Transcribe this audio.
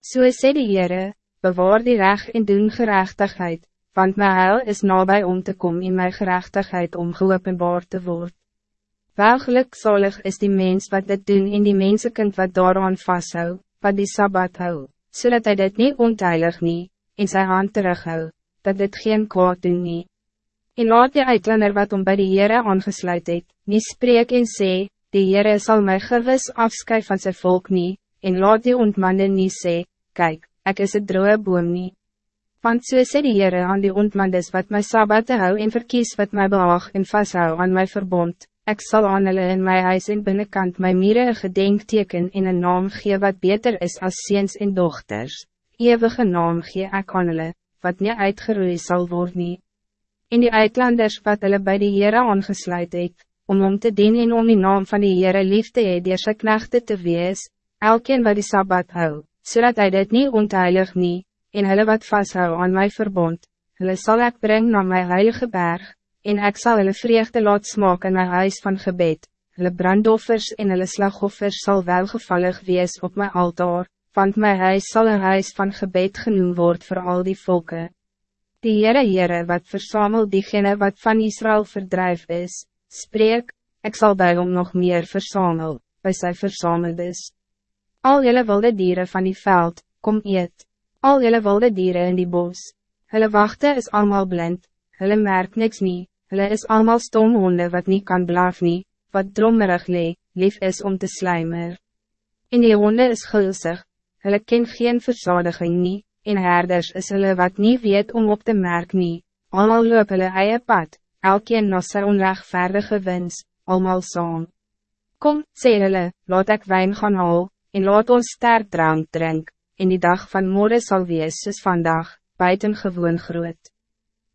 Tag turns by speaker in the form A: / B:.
A: So sê die Heere, bewaar die recht en doen gerechtigheid, want my heil is nabij om te komen in mijn gerechtigheid om geopenbaar te worden. Wel gelukzalig is die mens wat dit doen en die mensenkind wat daaraan vasthou, wat die Sabbat hou, zodat hij dit niet onteilig nie, en sy hand terughou, dat dit geen kwaad doen nie. En laat die uitlander wat om bij die Heere aangesluit het, nie spreek en sê, die Heere sal my gewis afsky van zijn volk nie, en laat die ontmande nie sê, kyk, ek is een droge boom nie. Want so sê die Heere aan die ontmandes wat my Sabbat hou en verkies wat my behaag en vasthou aan my verbond, Ik zal aan hulle in my huis en binnenkant my mire een gedenkteken en een naam gee wat beter is als ziens en dochters. Eeuwige naam gee ek aan hulle, wat niet uitgeroei sal word nie. En die uitlanders wat hulle by die Heere aangesluit het, om om te dienen en om die naam van die Heere lief te hee dier sy knechte te wees, elkeen wat die Sabbat hou, zodat hij dit niet ontheilig nie, en hulle wat vasthou aan my verbond, hulle sal ek breng na my heilige berg, en ik zal hulle vreugde laat smaak in my huis van gebed, hulle brandoffers en hulle slagoffers sal welgevallig wees op mijn altaar, want mijn huis zal een huis van gebed genoemd worden voor al die volken. Die Heere Heere wat versamel diegene wat van Israël verdrijf is, spreek, ik zal bij hom nog meer versamel, bij sy versameldes. Al jelle wilde dieren van die veld, kom eet, al jelle wilde dieren in die bos, hulle wachten is allemaal blind, hulle merk niks nie, hulle is allemaal stomhonde wat niet kan blaaf nie, wat drommerig lee, lief is om te slijmer. En die honde is gulsig, hulle ken geen verzadiging nie, en herders is hulle wat niet weet om op te merk nie, allemaal loop hulle eie pad, elkeen na sy onrechtvaardige wens, allemaal saam. Kom, sê hulle, laat ek wijn gaan haal, en laat ons sterk drank drink, en die dag van morgen zal wees soos vandag, buiten gewoon groot.